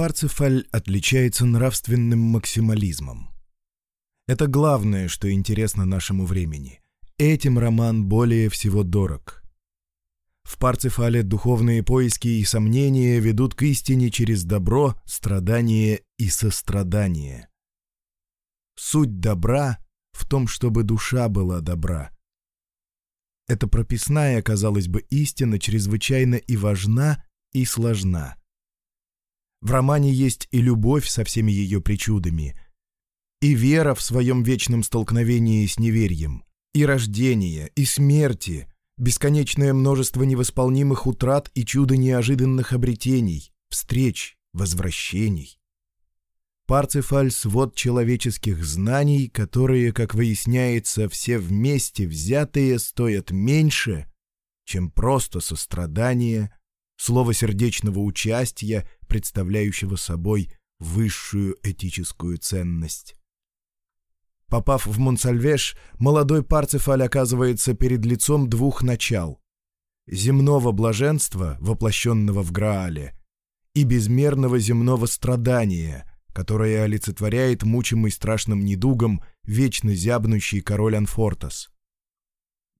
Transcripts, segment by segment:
Парцефаль отличается нравственным максимализмом. Это главное, что интересно нашему времени. Этим роман более всего дорог. В Парцефале духовные поиски и сомнения ведут к истине через добро, страдание и сострадание. Суть добра в том, чтобы душа была добра. Эта прописная, казалось бы, истина чрезвычайно и важна, и сложна – в романе есть и любовь со всеми ее причудами, и вера в своем вечном столкновении с неверием, и рождение, и смерти, бесконечное множество невосполнимых утрат и чудо неожиданных обретений, встреч, возвращений. Парцефаль — свод человеческих знаний, которые, как выясняется, все вместе взятые стоят меньше, чем просто сострадание слова сердечного участия, представляющего собой высшую этическую ценность. Попав в Монсальвеш, молодой Парцефаль оказывается перед лицом двух начал — земного блаженства, воплощенного в Граале, и безмерного земного страдания, которое олицетворяет мучимый страшным недугом вечно зябнущий король Анфортас.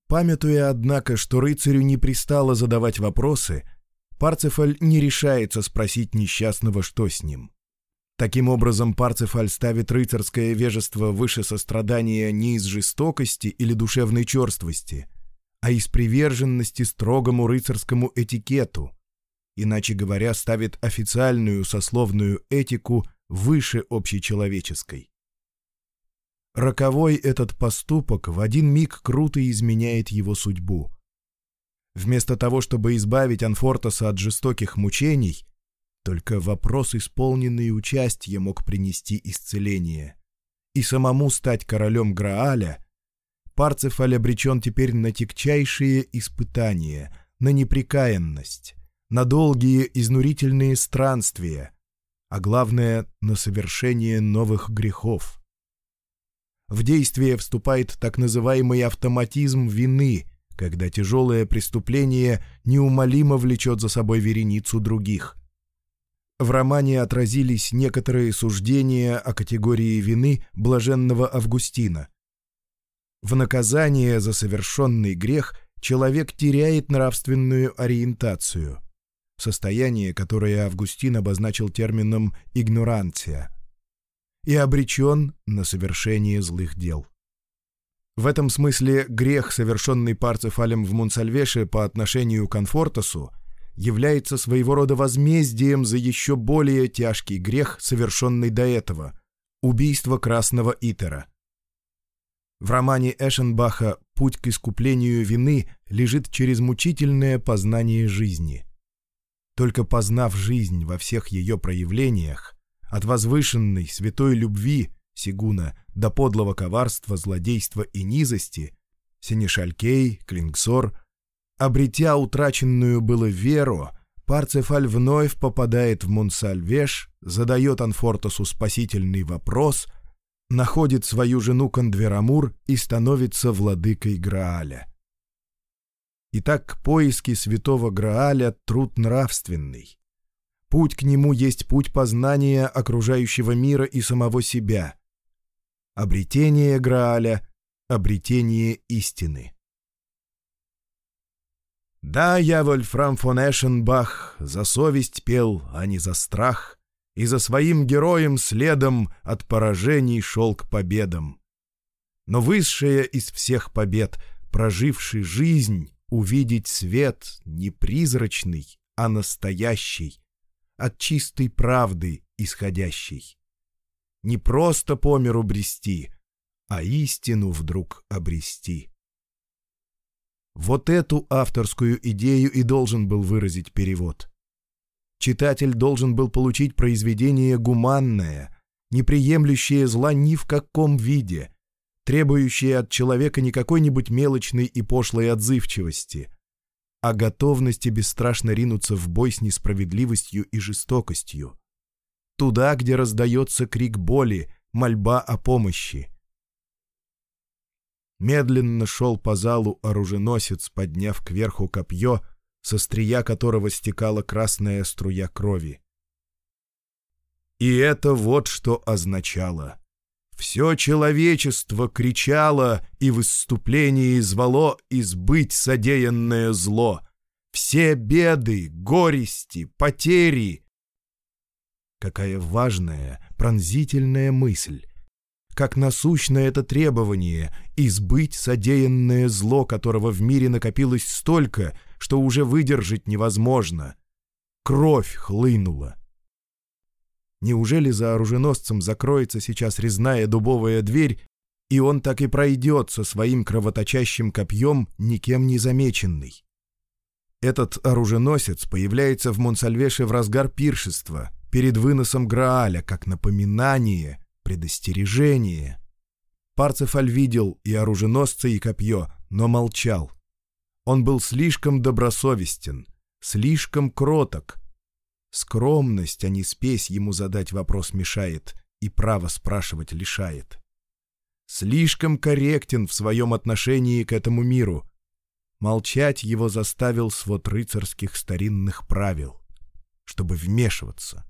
Памятуя, однако, что рыцарю не пристало задавать вопросы — Парцефаль не решается спросить несчастного, что с ним. Таким образом, Парцефаль ставит рыцарское вежество выше сострадания не из жестокости или душевной черствости, а из приверженности строгому рыцарскому этикету, иначе говоря, ставит официальную сословную этику выше общечеловеческой. Роковой этот поступок в один миг круто изменяет его судьбу – вместо того, чтобы избавить Анфортаса от жестоких мучений, только вопрос, исполненный участие, мог принести исцеление. И самому стать королем Грааля, Парцефаль обречен теперь на тягчайшие испытания, на неприкаянность, на долгие изнурительные странствия, а главное — на совершение новых грехов. В действие вступает так называемый автоматизм вины — когда тяжелое преступление неумолимо влечет за собой вереницу других. В романе отразились некоторые суждения о категории вины блаженного Августина. В наказание за совершенный грех человек теряет нравственную ориентацию, состояние, которое Августин обозначил термином «игнорантия», и обречен на совершение злых дел. В этом смысле грех, совершенный Парцефалем в Мунсальвеше по отношению к Анфортасу, является своего рода возмездием за еще более тяжкий грех, совершенный до этого — убийство Красного Итера. В романе Эшенбаха «Путь к искуплению вины» лежит через мучительное познание жизни — только познав жизнь во всех ее проявлениях, от возвышенной святой любви Сигуна до подлого коварства, злодейства и низости, Синишалькей, Клинксор, обретя утраченную было веру, Парцефаль вновь попадает в Монсальвеш, задает Анфортосу спасительный вопрос, находит свою жену Кондверамур и становится владыкой Грааля. Итак, поиски святого Грааля — труд нравственный. Путь к нему есть путь познания окружающего мира и самого себя. Обретение Грааля, обретение истины. Да, я, Вольфрам фон Эшенбах, за совесть пел, а не за страх, и за своим героем следом от поражений шел к победам. Но высшая из всех побед, проживший жизнь, увидеть свет не призрачный, а настоящий, от чистой правды исходящий не просто по миру брести, а истину вдруг обрести. Вот эту авторскую идею и должен был выразить перевод. Читатель должен был получить произведение гуманное, неприемлющее зла ни в каком виде, требующее от человека не какой-нибудь мелочной и пошлой отзывчивости, а готовности бесстрашно ринуться в бой с несправедливостью и жестокостью, туда, где раздается крик боли, мольба о помощи. Медленно шел по залу оруженосец, подняв кверху копье, со стрия которого стекала красная струя крови. И это вот что означало. Все человечество кричало и в исступлении звало избыть содеянное зло. Все беды, горести, потери, Какая важная, пронзительная мысль! Как насущно это требование — избыть содеянное зло, которого в мире накопилось столько, что уже выдержать невозможно. Кровь хлынула. Неужели за оруженосцем закроется сейчас резная дубовая дверь, и он так и пройдет со своим кровоточащим копьем, никем не замеченный? Этот оруженосец появляется в Монсальвеше в разгар пиршества — перед выносом Грааля, как напоминание, предостережение. Парцев видел и оруженосца, и копье, но молчал. Он был слишком добросовестен, слишком кроток. Скромность, а не спесь ему задать вопрос мешает и право спрашивать лишает. Слишком корректен в своем отношении к этому миру. Молчать его заставил свод рыцарских старинных правил, чтобы вмешиваться,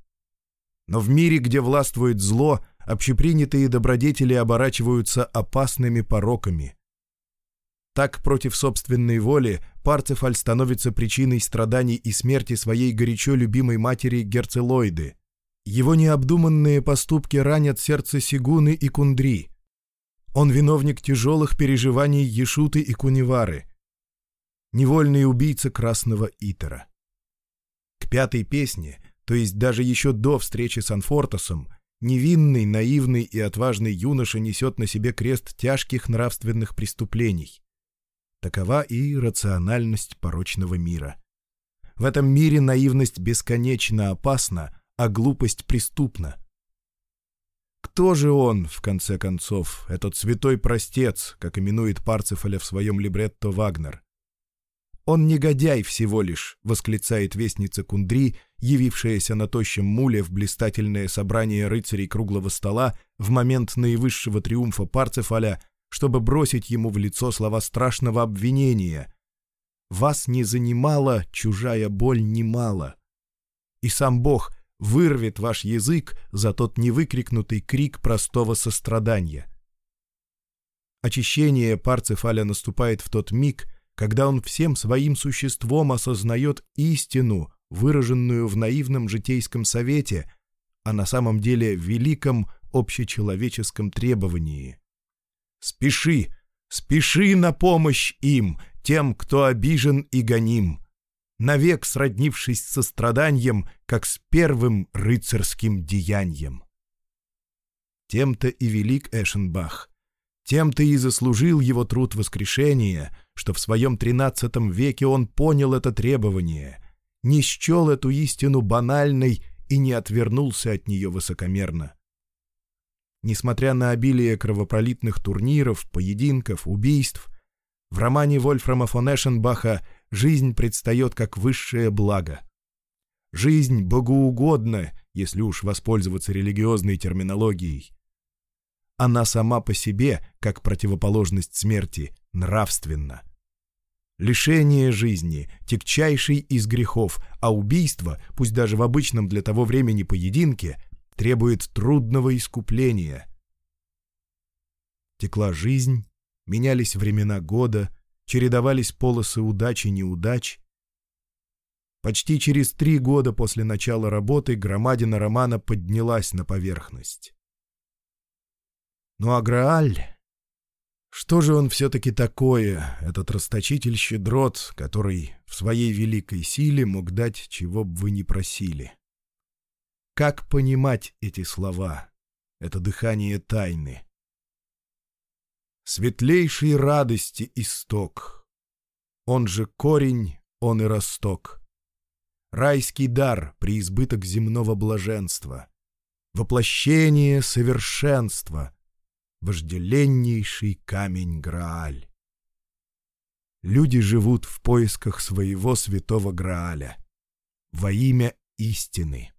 но в мире, где властвует зло, общепринятые добродетели оборачиваются опасными пороками. Так против собственной воли Парцефаль становится причиной страданий и смерти своей горячо любимой матери Герцелоиды. Его необдуманные поступки ранят сердце Сигуны и Кундри. Он виновник тяжелых переживаний Ешуты и Куневары. Невольный убийца Красного Итера. К пятой песне – то есть даже еще до встречи с Анфортосом, невинный, наивный и отважный юноша несет на себе крест тяжких нравственных преступлений. Такова и рациональность порочного мира. В этом мире наивность бесконечно опасна, а глупость преступна. Кто же он, в конце концов, этот святой простец, как именует Парцефаля в своем либретто Вагнер? «Он негодяй всего лишь», — восклицает вестница Кундри — явившаяся на тощем муле в блистательное собрание рыцарей круглого стола в момент наивысшего триумфа Парцефаля, чтобы бросить ему в лицо слова страшного обвинения. «Вас не занимала чужая боль немало». И сам Бог вырвет ваш язык за тот невыкрикнутый крик простого сострадания. Очищение Парцефаля наступает в тот миг, когда он всем своим существом осознает истину, выраженную в наивном житейском совете, а на самом деле великом общечеловеческом требовании. «Спеши! Спеши на помощь им, тем, кто обижен и гоним!» навек сроднившись со страданием, как с первым рыцарским деянием. Тем-то и велик Эшенбах, тем-то и заслужил его труд воскрешения, что в своем XIII веке он понял это требование, не счел эту истину банальной и не отвернулся от нее высокомерно. Несмотря на обилие кровопролитных турниров, поединков, убийств, в романе Вольфрама фон Эшенбаха жизнь предстает как высшее благо. Жизнь богоугодна, если уж воспользоваться религиозной терминологией. Она сама по себе, как противоположность смерти, нравственна. Лишение жизни – тягчайший из грехов, а убийство, пусть даже в обычном для того времени поединке, требует трудного искупления. Текла жизнь, менялись времена года, чередовались полосы удачи и неудач. Почти через три года после начала работы громадина романа поднялась на поверхность. Ну а Грааль что же он все-таки такое, этот расточитель-щедрот, который в своей великой силе мог дать, чего бы вы ни просили? Как понимать эти слова, это дыхание тайны? Светлейшей радости исток. Он же корень, он и росток. Райский дар при избыток земного блаженства. Воплощение совершенства — вожделеннейший камень Грааль. Люди живут в поисках своего святого Грааля во имя истины.